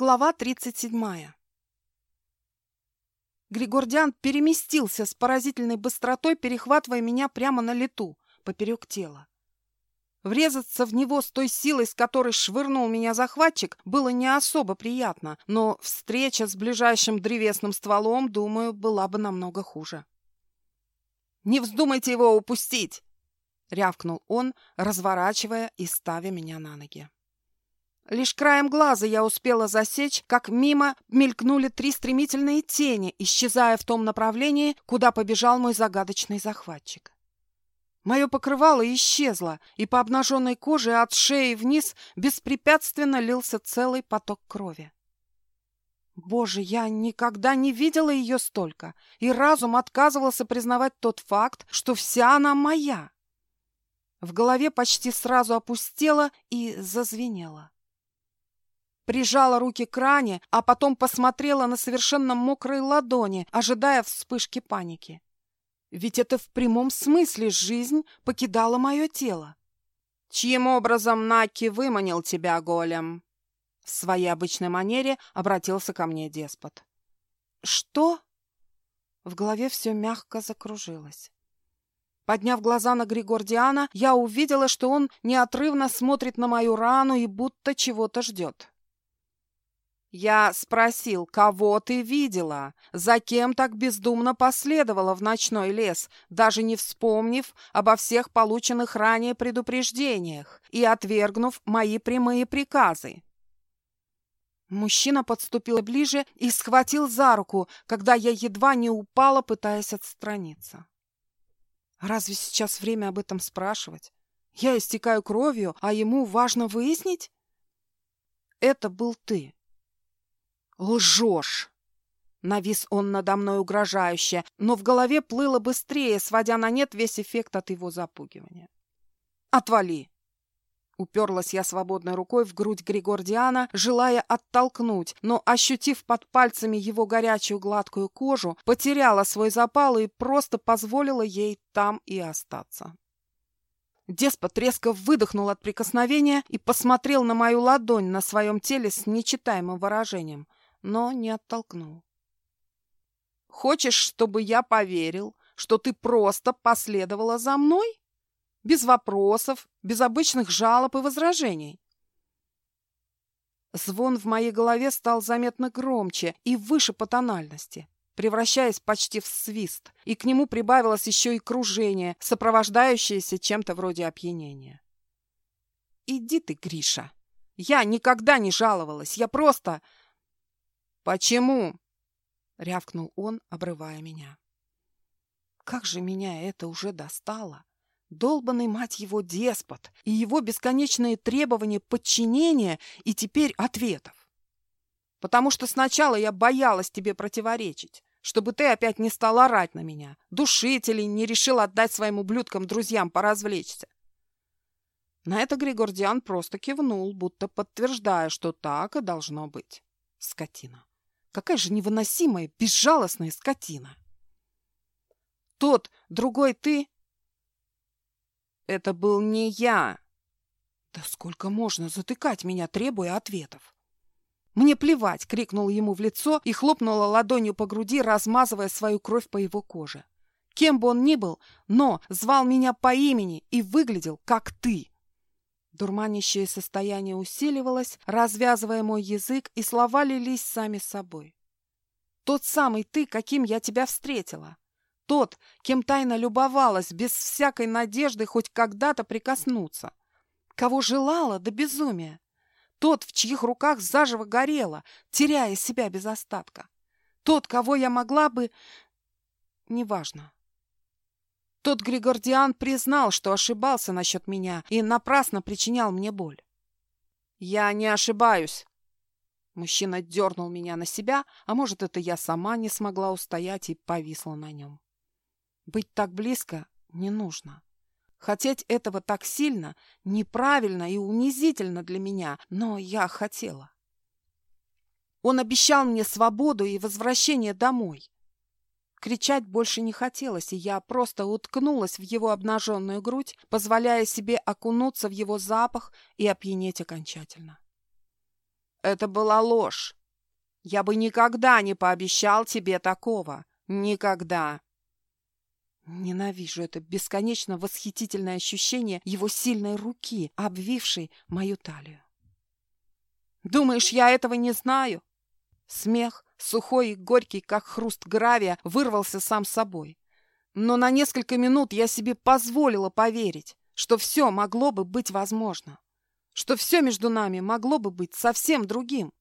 Глава 37. Григордиан переместился с поразительной быстротой, перехватывая меня прямо на лету, поперек тела. Врезаться в него с той силой, с которой швырнул меня захватчик, было не особо приятно, но встреча с ближайшим древесным стволом, думаю, была бы намного хуже. «Не вздумайте его упустить!» — рявкнул он, разворачивая и ставя меня на ноги. Лишь краем глаза я успела засечь, как мимо мелькнули три стремительные тени, исчезая в том направлении, куда побежал мой загадочный захватчик. Мое покрывало исчезло, и по обнаженной коже от шеи вниз беспрепятственно лился целый поток крови. Боже, я никогда не видела ее столько, и разум отказывался признавать тот факт, что вся она моя. В голове почти сразу опустела и зазвенела прижала руки к ране, а потом посмотрела на совершенно мокрые ладони, ожидая вспышки паники. Ведь это в прямом смысле жизнь покидала мое тело. «Чьим образом Наки выманил тебя, голем?» В своей обычной манере обратился ко мне деспот. «Что?» В голове все мягко закружилось. Подняв глаза на Григордиана, я увидела, что он неотрывно смотрит на мою рану и будто чего-то ждет. Я спросил, кого ты видела? За кем так бездумно последовала в ночной лес, даже не вспомнив обо всех полученных ранее предупреждениях и отвергнув мои прямые приказы? Мужчина подступил ближе и схватил за руку, когда я едва не упала, пытаясь отстраниться. Разве сейчас время об этом спрашивать? Я истекаю кровью, а ему важно выяснить? Это был ты. «Лжешь!» Навис он надо мной угрожающе, но в голове плыло быстрее, сводя на нет весь эффект от его запугивания. «Отвали!» Уперлась я свободной рукой в грудь Григордиана, желая оттолкнуть, но, ощутив под пальцами его горячую гладкую кожу, потеряла свой запал и просто позволила ей там и остаться. Деспот резко выдохнул от прикосновения и посмотрел на мою ладонь на своем теле с нечитаемым выражением – но не оттолкнул. «Хочешь, чтобы я поверил, что ты просто последовала за мной? Без вопросов, без обычных жалоб и возражений?» Звон в моей голове стал заметно громче и выше по тональности, превращаясь почти в свист, и к нему прибавилось еще и кружение, сопровождающееся чем-то вроде опьянения. «Иди ты, Гриша! Я никогда не жаловалась, я просто...» «Почему?» — рявкнул он, обрывая меня. Как же меня это уже достало! Долбанный, мать его, деспот и его бесконечные требования подчинения и теперь ответов. Потому что сначала я боялась тебе противоречить, чтобы ты опять не стал орать на меня, душить или не решил отдать своим ублюдкам-друзьям поразвлечься. На это Григордиан просто кивнул, будто подтверждая, что так и должно быть. Скотина. Какая же невыносимая, безжалостная скотина! Тот, другой ты... Это был не я. Да сколько можно затыкать меня, требуя ответов? Мне плевать, крикнул ему в лицо и хлопнула ладонью по груди, размазывая свою кровь по его коже. Кем бы он ни был, но звал меня по имени и выглядел, как ты. Дурманящее состояние усиливалось, развязывая мой язык, и слова лились сами собой. «Тот самый ты, каким я тебя встретила. Тот, кем тайно любовалась, без всякой надежды хоть когда-то прикоснуться. Кого желала до безумия. Тот, в чьих руках заживо горела, теряя себя без остатка. Тот, кого я могла бы... Неважно. Тот Григордиан признал, что ошибался насчет меня и напрасно причинял мне боль. «Я не ошибаюсь!» Мужчина дернул меня на себя, а может, это я сама не смогла устоять и повисла на нем. Быть так близко не нужно. Хотеть этого так сильно неправильно и унизительно для меня, но я хотела. Он обещал мне свободу и возвращение домой. Кричать больше не хотелось, и я просто уткнулась в его обнаженную грудь, позволяя себе окунуться в его запах и опьянеть окончательно. Это была ложь. Я бы никогда не пообещал тебе такого. Никогда. Ненавижу это бесконечно восхитительное ощущение его сильной руки, обвившей мою талию. Думаешь, я этого не знаю? Смех, сухой и горький, как хруст гравия, вырвался сам собой. Но на несколько минут я себе позволила поверить, что все могло бы быть возможно, что все между нами могло бы быть совсем другим.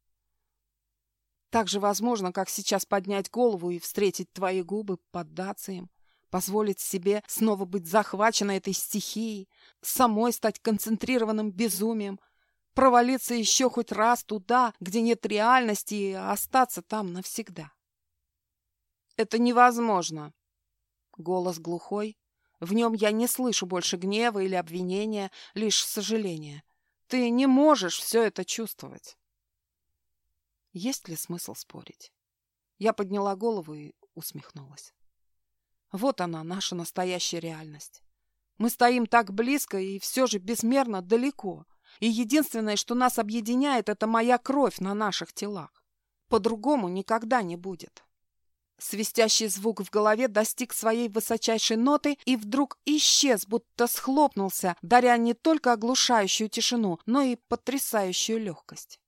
Так же возможно, как сейчас поднять голову и встретить твои губы, поддаться им, позволить себе снова быть захваченной этой стихией, самой стать концентрированным безумием, провалиться еще хоть раз туда, где нет реальности, и остаться там навсегда. Это невозможно. Голос глухой. В нем я не слышу больше гнева или обвинения, лишь сожаления. Ты не можешь все это чувствовать. Есть ли смысл спорить? Я подняла голову и усмехнулась. Вот она, наша настоящая реальность. Мы стоим так близко и все же безмерно далеко. И единственное, что нас объединяет, это моя кровь на наших телах. По-другому никогда не будет. Свистящий звук в голове достиг своей высочайшей ноты и вдруг исчез, будто схлопнулся, даря не только оглушающую тишину, но и потрясающую легкость.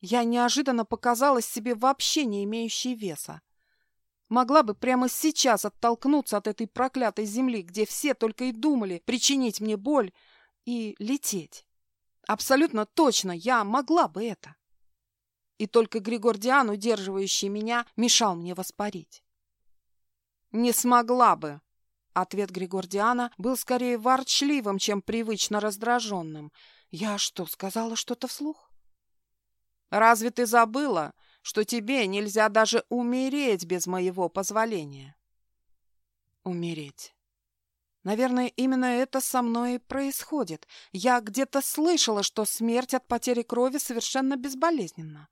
Я неожиданно показалась себе вообще не имеющей веса. Могла бы прямо сейчас оттолкнуться от этой проклятой земли, где все только и думали причинить мне боль, и лететь. Абсолютно точно я могла бы это. И только Григордиан, удерживающий меня, мешал мне воспарить. «Не смогла бы!» Ответ Григордиана был скорее ворчливым, чем привычно раздраженным. «Я что, сказала что-то вслух?» Разве ты забыла, что тебе нельзя даже умереть без моего позволения? Умереть. Наверное, именно это со мной и происходит. Я где-то слышала, что смерть от потери крови совершенно безболезненна.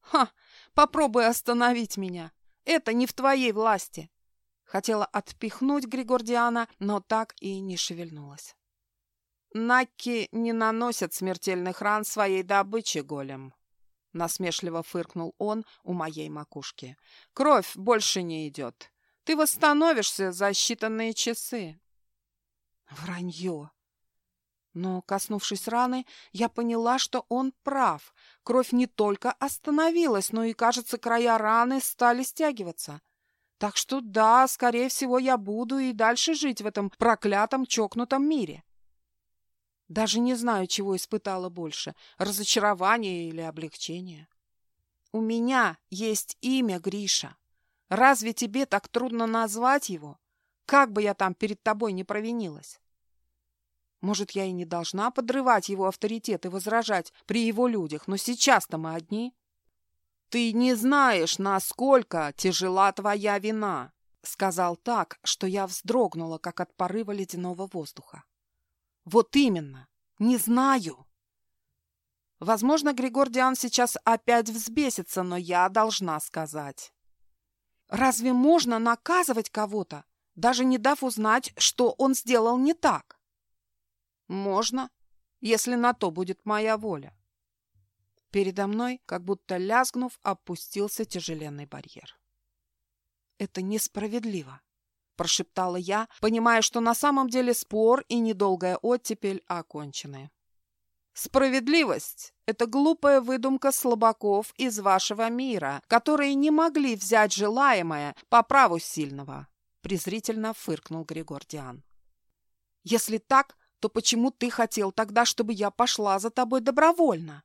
Ха! Попробуй остановить меня. Это не в твоей власти. Хотела отпихнуть Григордиана, но так и не шевельнулась. Накки не наносят смертельных ран своей добыче, голем. — насмешливо фыркнул он у моей макушки. «Кровь больше не идет. Ты восстановишься за считанные часы». «Вранье!» Но, коснувшись раны, я поняла, что он прав. Кровь не только остановилась, но и, кажется, края раны стали стягиваться. Так что да, скорее всего, я буду и дальше жить в этом проклятом чокнутом мире. Даже не знаю, чего испытала больше – разочарование или облегчение. У меня есть имя Гриша. Разве тебе так трудно назвать его? Как бы я там перед тобой не провинилась? Может, я и не должна подрывать его авторитет и возражать при его людях, но сейчас-то мы одни. Ты не знаешь, насколько тяжела твоя вина, сказал так, что я вздрогнула, как от порыва ледяного воздуха. Вот именно. Не знаю. Возможно, Григордиан сейчас опять взбесится, но я должна сказать. Разве можно наказывать кого-то, даже не дав узнать, что он сделал не так? Можно, если на то будет моя воля. Передо мной, как будто лязгнув, опустился тяжеленный барьер. Это несправедливо прошептала я, понимая, что на самом деле спор и недолгая оттепель окончены. Справедливость – это глупая выдумка слабаков из вашего мира, которые не могли взять желаемое по праву сильного, презрительно фыркнул Григордиан. Если так, то почему ты хотел тогда, чтобы я пошла за тобой добровольно?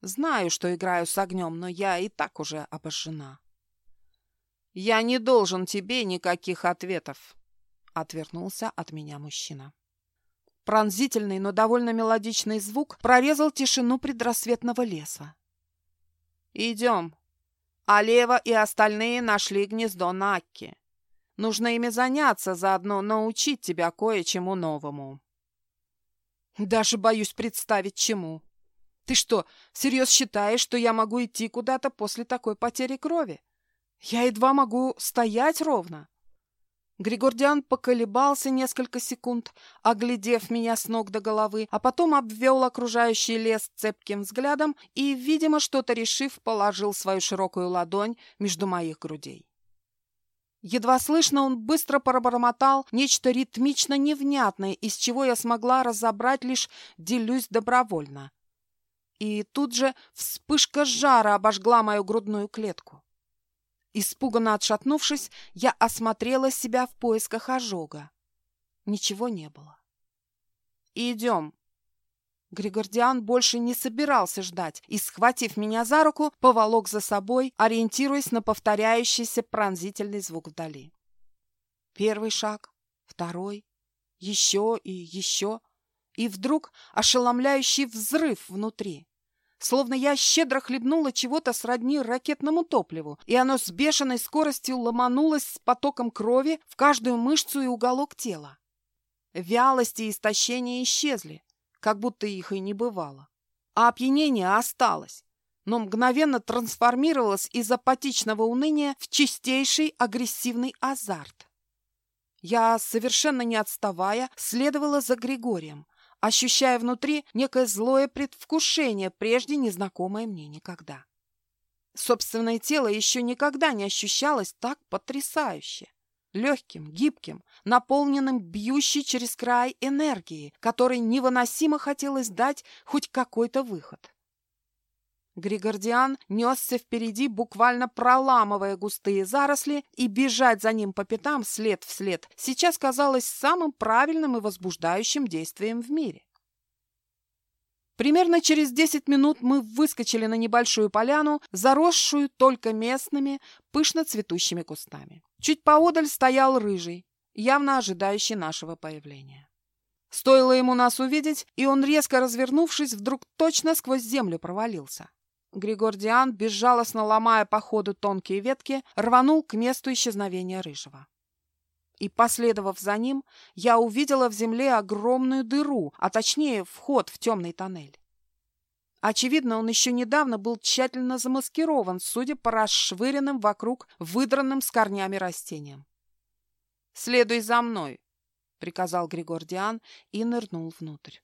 Знаю, что играю с огнем, но я и так уже обожжена. «Я не должен тебе никаких ответов», — отвернулся от меня мужчина. Пронзительный, но довольно мелодичный звук прорезал тишину предрассветного леса. «Идем. Алева и остальные нашли гнездо Накки. Нужно ими заняться, заодно научить тебя кое-чему новому». «Даже боюсь представить, чему. Ты что, всерьез считаешь, что я могу идти куда-то после такой потери крови?» Я едва могу стоять ровно. Григордиан поколебался несколько секунд, оглядев меня с ног до головы, а потом обвел окружающий лес цепким взглядом и, видимо, что-то решив, положил свою широкую ладонь между моих грудей. Едва слышно, он быстро пробормотал нечто ритмично невнятное, из чего я смогла разобрать лишь «делюсь добровольно». И тут же вспышка жара обожгла мою грудную клетку. Испуганно отшатнувшись, я осмотрела себя в поисках ожога. Ничего не было. «Идем». Григордиан больше не собирался ждать и, схватив меня за руку, поволок за собой, ориентируясь на повторяющийся пронзительный звук вдали. Первый шаг, второй, еще и еще, и вдруг ошеломляющий взрыв внутри словно я щедро хлебнула чего-то сродни ракетному топливу, и оно с бешеной скоростью ломанулось с потоком крови в каждую мышцу и уголок тела. Вялость и истощение исчезли, как будто их и не бывало. А опьянение осталось, но мгновенно трансформировалось из апатичного уныния в чистейший агрессивный азарт. Я, совершенно не отставая, следовала за Григорием, ощущая внутри некое злое предвкушение, прежде незнакомое мне никогда. Собственное тело еще никогда не ощущалось так потрясающе. Легким, гибким, наполненным бьющей через край энергии, которой невыносимо хотелось дать хоть какой-то выход. Григордиан несся впереди, буквально проламывая густые заросли, и бежать за ним по пятам след в след сейчас казалось самым правильным и возбуждающим действием в мире. Примерно через десять минут мы выскочили на небольшую поляну, заросшую только местными, пышно цветущими кустами. Чуть поодаль стоял рыжий, явно ожидающий нашего появления. Стоило ему нас увидеть, и он, резко развернувшись, вдруг точно сквозь землю провалился. Григордиан, безжалостно ломая по ходу тонкие ветки, рванул к месту исчезновения рыжего. И, последовав за ним, я увидела в земле огромную дыру, а точнее вход в темный тоннель. Очевидно, он еще недавно был тщательно замаскирован, судя по расшвыренным вокруг выдранным с корнями растениям. «Следуй за мной», — приказал Григордиан и нырнул внутрь.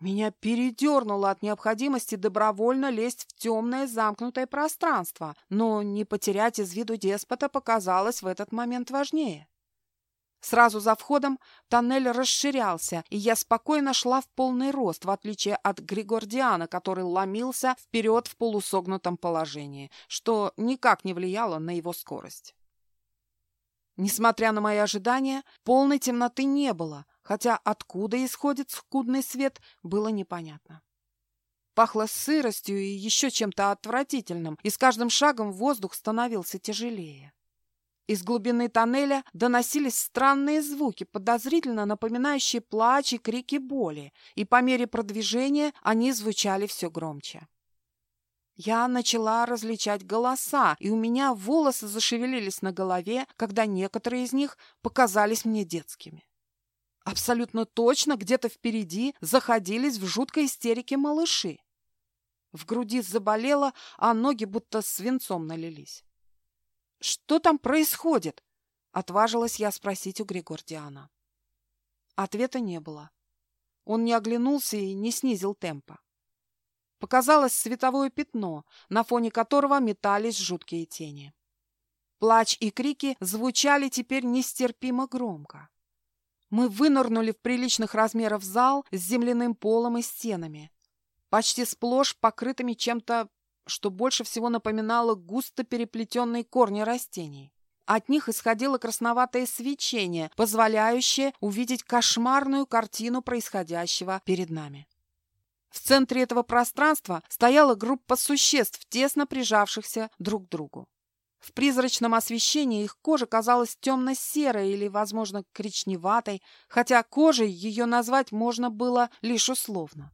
Меня передернуло от необходимости добровольно лезть в темное замкнутое пространство, но не потерять из виду деспота показалось в этот момент важнее. Сразу за входом тоннель расширялся, и я спокойно шла в полный рост, в отличие от Григордиана, который ломился вперед в полусогнутом положении, что никак не влияло на его скорость. Несмотря на мои ожидания, полной темноты не было, хотя откуда исходит скудный свет, было непонятно. Пахло сыростью и еще чем-то отвратительным, и с каждым шагом воздух становился тяжелее. Из глубины тоннеля доносились странные звуки, подозрительно напоминающие плач и крики боли, и по мере продвижения они звучали все громче. Я начала различать голоса, и у меня волосы зашевелились на голове, когда некоторые из них показались мне детскими. Абсолютно точно где-то впереди заходились в жуткой истерике малыши. В груди заболело, а ноги будто свинцом налились. «Что там происходит?» — отважилась я спросить у Григордиана. Ответа не было. Он не оглянулся и не снизил темпа. Показалось световое пятно, на фоне которого метались жуткие тени. Плач и крики звучали теперь нестерпимо громко. Мы вынырнули в приличных размеров зал с земляным полом и стенами, почти сплошь покрытыми чем-то, что больше всего напоминало густо переплетенные корни растений. От них исходило красноватое свечение, позволяющее увидеть кошмарную картину происходящего перед нами. В центре этого пространства стояла группа существ, тесно прижавшихся друг к другу. В призрачном освещении их кожа казалась темно-серой или, возможно, коричневатой, хотя кожей ее назвать можно было лишь условно.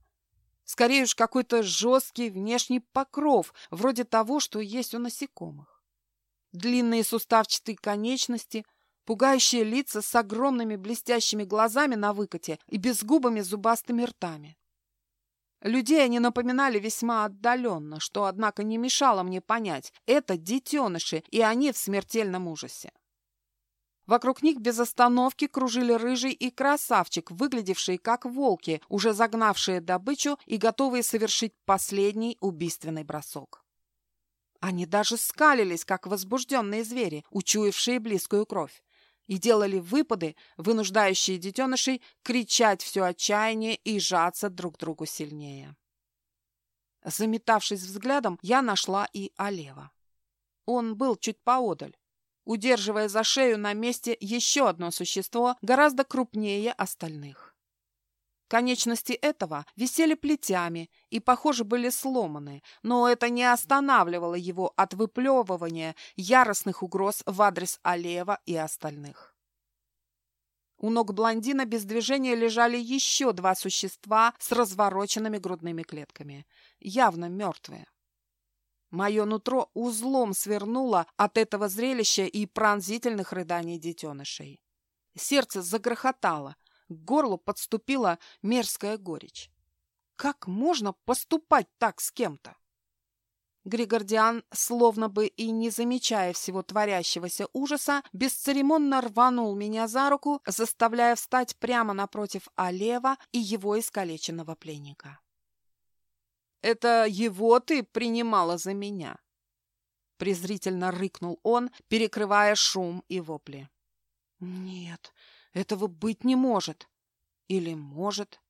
Скорее уж какой-то жесткий внешний покров, вроде того, что есть у насекомых. Длинные суставчатые конечности, пугающие лица с огромными блестящими глазами на выкате и безгубыми зубастыми ртами. Людей они напоминали весьма отдаленно, что, однако, не мешало мне понять. Это детеныши, и они в смертельном ужасе. Вокруг них без остановки кружили рыжий и красавчик, выглядевшие как волки, уже загнавшие добычу и готовые совершить последний убийственный бросок. Они даже скалились, как возбужденные звери, учуявшие близкую кровь, и делали выпады, вынуждающие детенышей кричать все отчаяние и жаться друг другу сильнее. Заметавшись взглядом, я нашла и Олева. Он был чуть поодаль, удерживая за шею на месте еще одно существо, гораздо крупнее остальных. Конечности этого висели плетями и, похоже, были сломаны, но это не останавливало его от выплевывания яростных угроз в адрес Алеева и остальных. У ног блондина без движения лежали еще два существа с развороченными грудными клетками, явно мертвые. Мое нутро узлом свернуло от этого зрелища и пронзительных рыданий детенышей. Сердце загрохотало, к горлу подступила мерзкая горечь. Как можно поступать так с кем-то? Григордиан, словно бы и не замечая всего творящегося ужаса, бесцеремонно рванул меня за руку, заставляя встать прямо напротив Алева и его искалеченного пленника. Это его ты принимала за меня?» Презрительно рыкнул он, перекрывая шум и вопли. «Нет, этого быть не может. Или может?»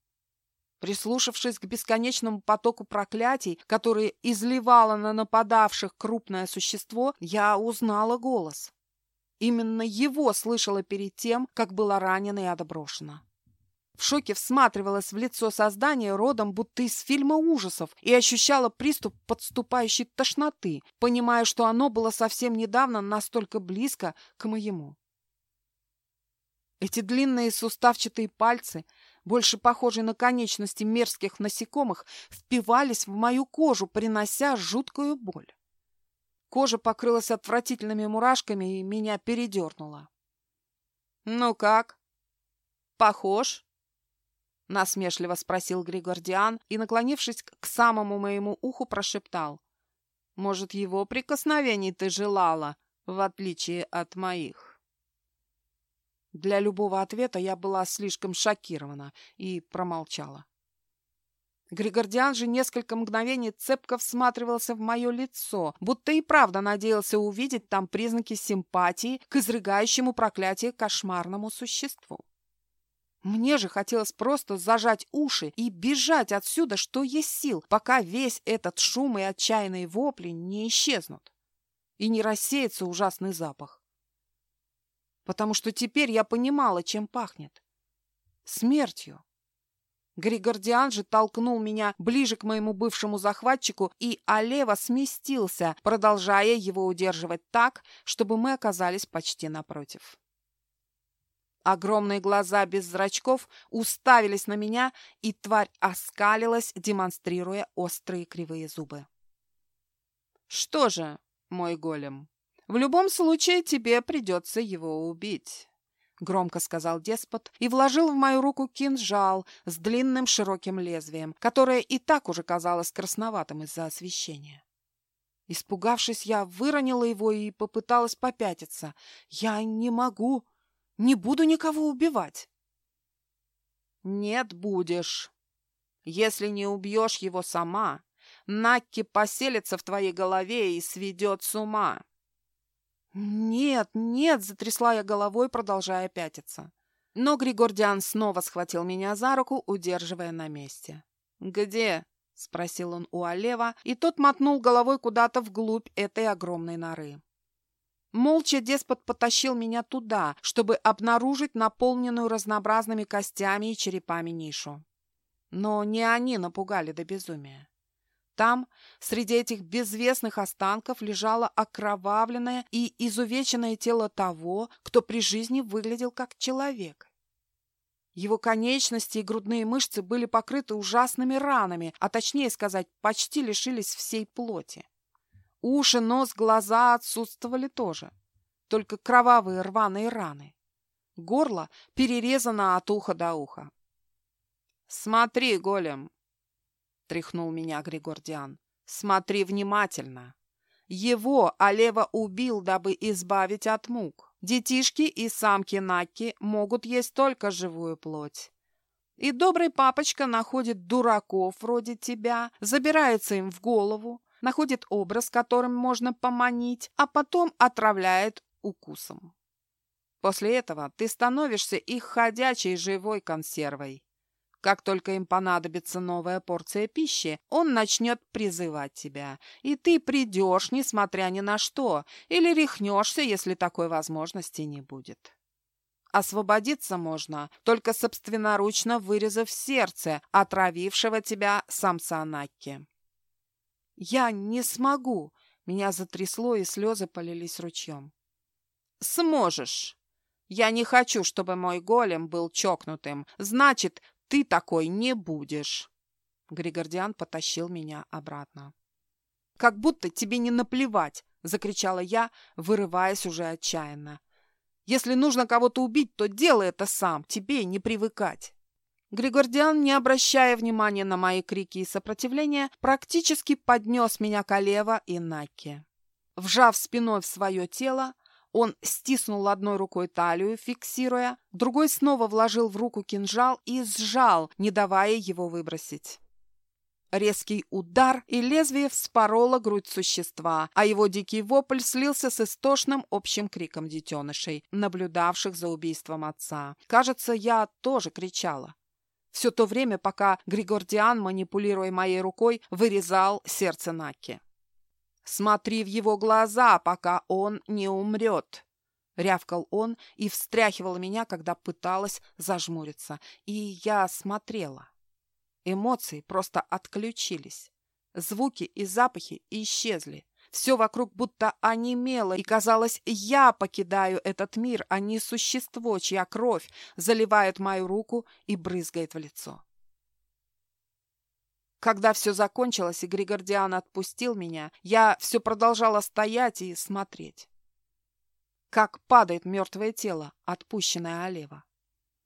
Прислушавшись к бесконечному потоку проклятий, которые изливало на нападавших крупное существо, я узнала голос. Именно его слышала перед тем, как была ранена и отброшена. В шоке всматривалась в лицо создания родом будто из фильма ужасов и ощущала приступ подступающей тошноты, понимая, что оно было совсем недавно настолько близко к моему. Эти длинные суставчатые пальцы, больше похожие на конечности мерзких насекомых, впивались в мою кожу, принося жуткую боль. Кожа покрылась отвратительными мурашками и меня передернула. «Ну как? Похож?» — насмешливо спросил Григордиан и, наклонившись к самому моему уху, прошептал. «Может, его прикосновений ты желала, в отличие от моих?» Для любого ответа я была слишком шокирована и промолчала. Григордиан же несколько мгновений цепко всматривался в мое лицо, будто и правда надеялся увидеть там признаки симпатии к изрыгающему проклятие кошмарному существу. Мне же хотелось просто зажать уши и бежать отсюда, что есть сил, пока весь этот шум и отчаянные вопли не исчезнут и не рассеется ужасный запах. Потому что теперь я понимала, чем пахнет. Смертью. Григордиан же толкнул меня ближе к моему бывшему захватчику, и Алева сместился, продолжая его удерживать так, чтобы мы оказались почти напротив. Огромные глаза без зрачков уставились на меня, и тварь оскалилась, демонстрируя острые кривые зубы. «Что же, мой голем, в любом случае тебе придется его убить», — громко сказал деспот и вложил в мою руку кинжал с длинным широким лезвием, которое и так уже казалось красноватым из-за освещения. Испугавшись, я выронила его и попыталась попятиться. «Я не могу!» Не буду никого убивать. Нет, будешь. Если не убьешь его сама, Накки поселится в твоей голове и сведет с ума. Нет, нет, затрясла я головой, продолжая пятиться. Но Григордиан снова схватил меня за руку, удерживая на месте. «Где?» — спросил он у Алева, и тот мотнул головой куда-то вглубь этой огромной норы. Молча деспот потащил меня туда, чтобы обнаружить наполненную разнообразными костями и черепами нишу. Но не они напугали до безумия. Там, среди этих безвестных останков, лежало окровавленное и изувеченное тело того, кто при жизни выглядел как человек. Его конечности и грудные мышцы были покрыты ужасными ранами, а точнее сказать, почти лишились всей плоти. Уши, нос, глаза отсутствовали тоже. Только кровавые рваные раны. Горло перерезано от уха до уха. «Смотри, голем!» — тряхнул меня Григордиан. «Смотри внимательно. Его Алева убил, дабы избавить от мук. Детишки и самки Накки могут есть только живую плоть. И добрый папочка находит дураков вроде тебя, забирается им в голову, находит образ, которым можно поманить, а потом отравляет укусом. После этого ты становишься их ходячей живой консервой. Как только им понадобится новая порция пищи, он начнет призывать тебя, и ты придешь, несмотря ни на что, или рехнешься, если такой возможности не будет. Освободиться можно, только собственноручно вырезав сердце отравившего тебя самца Накки. «Я не смогу!» Меня затрясло, и слезы полились ручьем. «Сможешь!» «Я не хочу, чтобы мой голем был чокнутым. Значит, ты такой не будешь!» Григордиан потащил меня обратно. «Как будто тебе не наплевать!» — закричала я, вырываясь уже отчаянно. «Если нужно кого-то убить, то делай это сам, тебе не привыкать!» Григордиан, не обращая внимания на мои крики и сопротивление, практически поднес меня к Олева и Наке. Вжав спиной в свое тело, он стиснул одной рукой талию, фиксируя, другой снова вложил в руку кинжал и сжал, не давая его выбросить. Резкий удар, и лезвие вспороло грудь существа, а его дикий вопль слился с истошным общим криком детенышей, наблюдавших за убийством отца. Кажется, я тоже кричала. Все то время, пока Григордиан, манипулируя моей рукой, вырезал сердце Наки. «Смотри в его глаза, пока он не умрет!» Рявкал он и встряхивал меня, когда пыталась зажмуриться. И я смотрела. Эмоции просто отключились. Звуки и запахи исчезли. Все вокруг будто онемело, и казалось, я покидаю этот мир, а не существо, чья кровь заливает мою руку и брызгает в лицо. Когда все закончилось, и Григордиан отпустил меня, я все продолжала стоять и смотреть. Как падает мертвое тело, отпущенное Олева.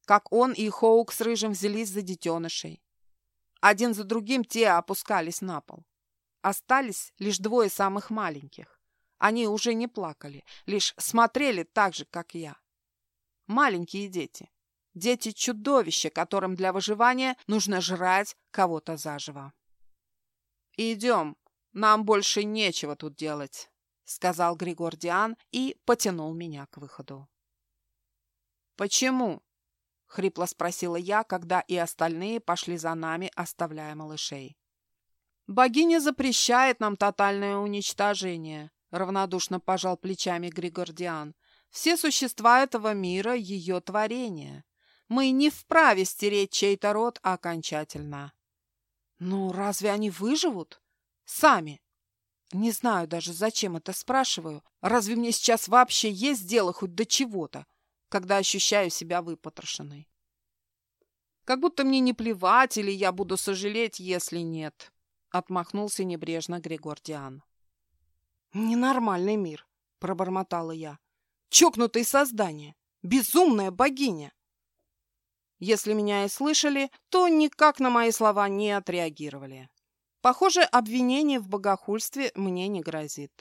Как он и Хоук с Рыжим взялись за детенышей. Один за другим те опускались на пол. Остались лишь двое самых маленьких. Они уже не плакали, лишь смотрели так же, как я. Маленькие дети. Дети-чудовища, которым для выживания нужно жрать кого-то заживо. «Идем, нам больше нечего тут делать», — сказал Григор Диан и потянул меня к выходу. «Почему?» — хрипло спросила я, когда и остальные пошли за нами, оставляя малышей. «Богиня запрещает нам тотальное уничтожение», — равнодушно пожал плечами Григордиан. «Все существа этого мира — ее творение. Мы не вправе стереть чей-то род окончательно». «Ну, разве они выживут? Сами?» «Не знаю даже, зачем это спрашиваю. Разве мне сейчас вообще есть дело хоть до чего-то, когда ощущаю себя выпотрошенной?» «Как будто мне не плевать, или я буду сожалеть, если нет», — отмахнулся небрежно Григордиан. «Ненормальный мир», — пробормотала я. «Чокнутые создания! Безумная богиня!» Если меня и слышали, то никак на мои слова не отреагировали. Похоже, обвинение в богохульстве мне не грозит.